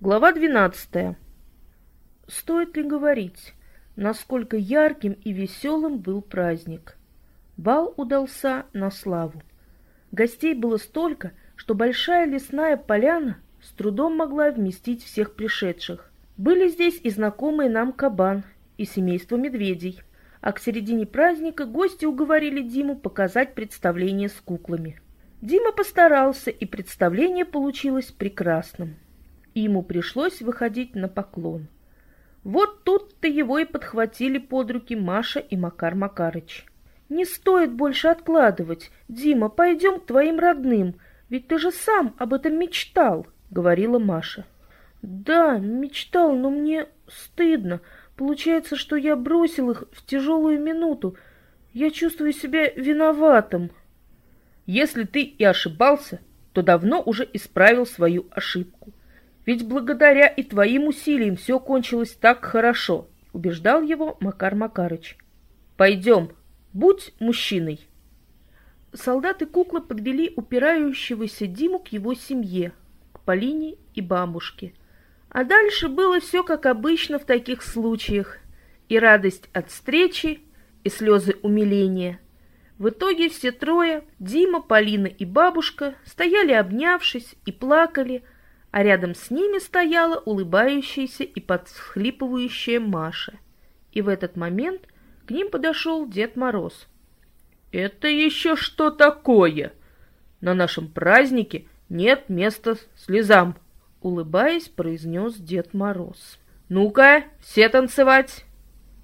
Глава 12. Стоит ли говорить, насколько ярким и веселым был праздник? Бал удался на славу. Гостей было столько, что большая лесная поляна с трудом могла вместить всех пришедших. Были здесь и знакомые нам кабан, и семейство медведей. А к середине праздника гости уговорили Диму показать представление с куклами. Дима постарался, и представление получилось прекрасным и ему пришлось выходить на поклон. Вот тут-то его и подхватили под руки Маша и Макар Макарыч. «Не стоит больше откладывать. Дима, пойдем к твоим родным, ведь ты же сам об этом мечтал», — говорила Маша. «Да, мечтал, но мне стыдно. Получается, что я бросил их в тяжелую минуту. Я чувствую себя виноватым». «Если ты и ошибался, то давно уже исправил свою ошибку. Ведь благодаря и твоим усилиям все кончилось так хорошо, убеждал его Макар Макарыч. Пойдем, будь мужчиной. Солдаты куклы подвели упирающегося Диму к его семье, к Полине и бабушке. А дальше было все как обычно в таких случаях. И радость от встречи, и слезы умиления. В итоге все трое, Дима, Полина и бабушка, стояли обнявшись и плакали, а рядом с ними стояла улыбающаяся и подсхлипывающая Маша. И в этот момент к ним подошел Дед Мороз. «Это еще что такое? На нашем празднике нет места слезам!» Улыбаясь, произнес Дед Мороз. «Ну-ка, все танцевать!»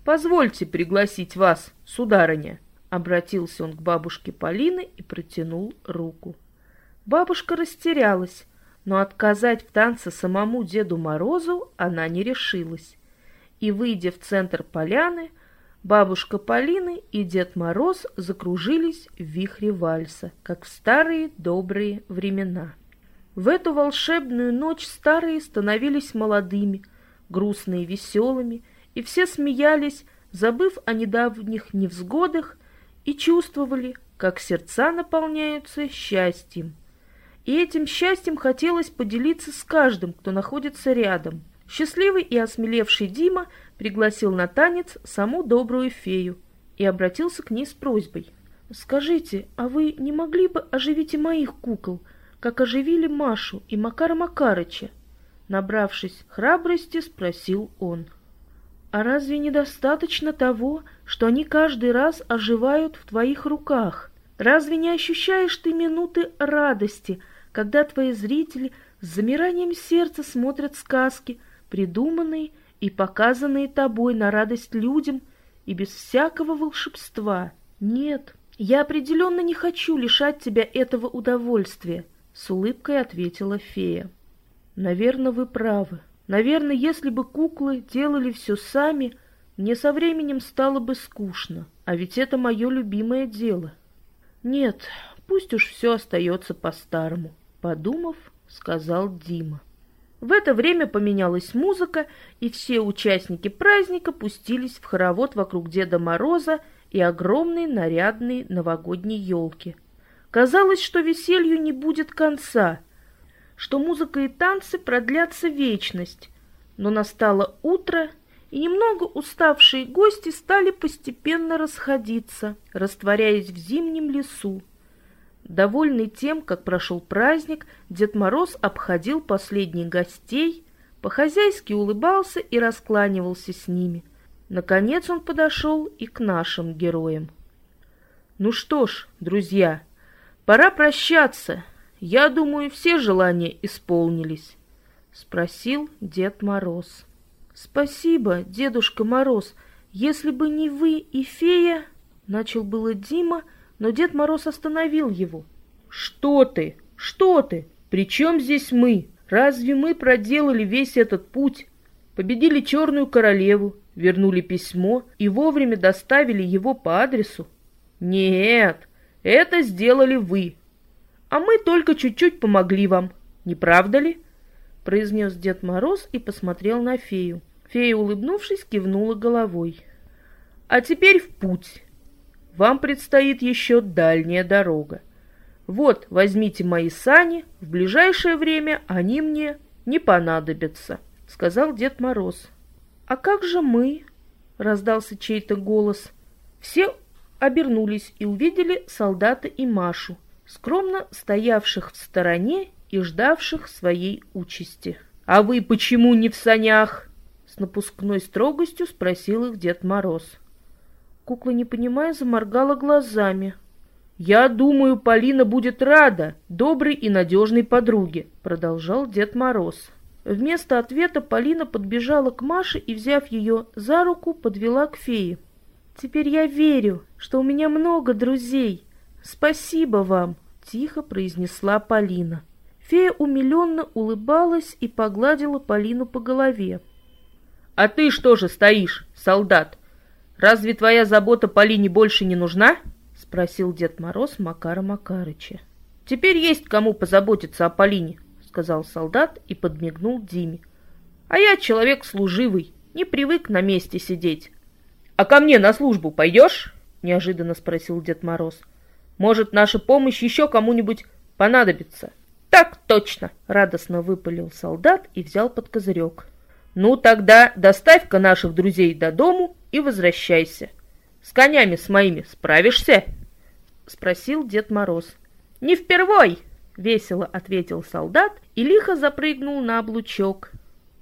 «Позвольте пригласить вас, сударыня!» Обратился он к бабушке Полины и протянул руку. Бабушка растерялась, но отказать в танце самому Деду Морозу она не решилась. И, выйдя в центр поляны, бабушка Полины и Дед Мороз закружились в вихре вальса, как в старые добрые времена. В эту волшебную ночь старые становились молодыми, грустные веселыми, и все смеялись, забыв о недавних невзгодах, и чувствовали, как сердца наполняются счастьем и этим счастьем хотелось поделиться с каждым, кто находится рядом. Счастливый и осмелевший Дима пригласил на танец саму добрую фею и обратился к ней с просьбой. «Скажите, а вы не могли бы оживить и моих кукол, как оживили Машу и Макара Макарыча?» Набравшись храбрости, спросил он. «А разве недостаточно того, что они каждый раз оживают в твоих руках? Разве не ощущаешь ты минуты радости, когда твои зрители с замиранием сердца смотрят сказки, придуманные и показанные тобой на радость людям и без всякого волшебства. Нет, я определенно не хочу лишать тебя этого удовольствия, с улыбкой ответила фея. Наверное, вы правы. Наверное, если бы куклы делали все сами, мне со временем стало бы скучно, а ведь это мое любимое дело. Нет, пусть уж все остается по-старому подумав, сказал Дима. В это время поменялась музыка, и все участники праздника пустились в хоровод вокруг Деда Мороза и огромной нарядной новогодней елки. Казалось, что веселью не будет конца, что музыка и танцы продлятся вечность. Но настало утро, и немного уставшие гости стали постепенно расходиться, растворяясь в зимнем лесу. Довольный тем, как прошел праздник, Дед Мороз обходил последних гостей, по-хозяйски улыбался и раскланивался с ними. Наконец он подошел и к нашим героям. «Ну что ж, друзья, пора прощаться. Я думаю, все желания исполнились», — спросил Дед Мороз. «Спасибо, Дедушка Мороз. Если бы не вы и фея...» — начал было Дима, — но Дед Мороз остановил его. «Что ты? Что ты? При чем здесь мы? Разве мы проделали весь этот путь? Победили Черную Королеву, вернули письмо и вовремя доставили его по адресу? Нет, это сделали вы. А мы только чуть-чуть помогли вам, не правда ли?» произнес Дед Мороз и посмотрел на фею. Фея, улыбнувшись, кивнула головой. «А теперь в путь!» Вам предстоит еще дальняя дорога. Вот, возьмите мои сани, в ближайшее время они мне не понадобятся», — сказал Дед Мороз. «А как же мы?» — раздался чей-то голос. Все обернулись и увидели солдата и Машу, скромно стоявших в стороне и ждавших своей участи. «А вы почему не в санях?» С напускной строгостью спросил их Дед Мороз. Кукла, не понимая, заморгала глазами. «Я думаю, Полина будет рада доброй и надежной подруге», — продолжал Дед Мороз. Вместо ответа Полина подбежала к Маше и, взяв ее за руку, подвела к фее. «Теперь я верю, что у меня много друзей. Спасибо вам!» — тихо произнесла Полина. Фея умиленно улыбалась и погладила Полину по голове. «А ты что же стоишь, солдат? Разве твоя забота Полине больше не нужна?» — спросил Дед Мороз Макара Макарыча. «Теперь есть кому позаботиться о Полине», — сказал солдат и подмигнул Диме. «А я человек служивый, не привык на месте сидеть». «А ко мне на службу пойдешь?» — неожиданно спросил Дед Мороз. «Может, наша помощь еще кому-нибудь понадобится?» «Так точно!» — радостно выпалил солдат и взял под козырек. «Ну тогда доставь-ка наших друзей до дому и возвращайся. С конями с моими справишься?» — спросил Дед Мороз. «Не впервой!» — весело ответил солдат и лихо запрыгнул на облучок.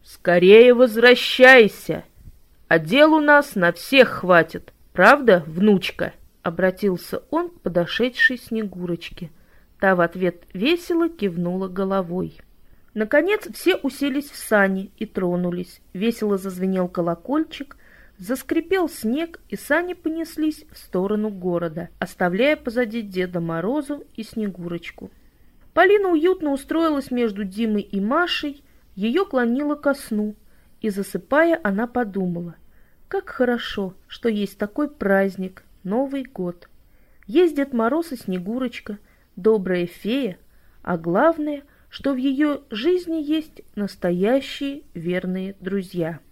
«Скорее возвращайся! А дел у нас на всех хватит, правда, внучка?» — обратился он к подошедшей Снегурочке — Та в ответ весело кивнула головой. Наконец все уселись в сани и тронулись. Весело зазвенел колокольчик, заскрипел снег, и сани понеслись в сторону города, оставляя позади Деда Морозу и Снегурочку. Полина уютно устроилась между Димой и Машей, ее клонило ко сну, и, засыпая, она подумала, как хорошо, что есть такой праздник, Новый год. Есть Дед Мороз и Снегурочка – добрая фея, а главное, что в ее жизни есть настоящие верные друзья –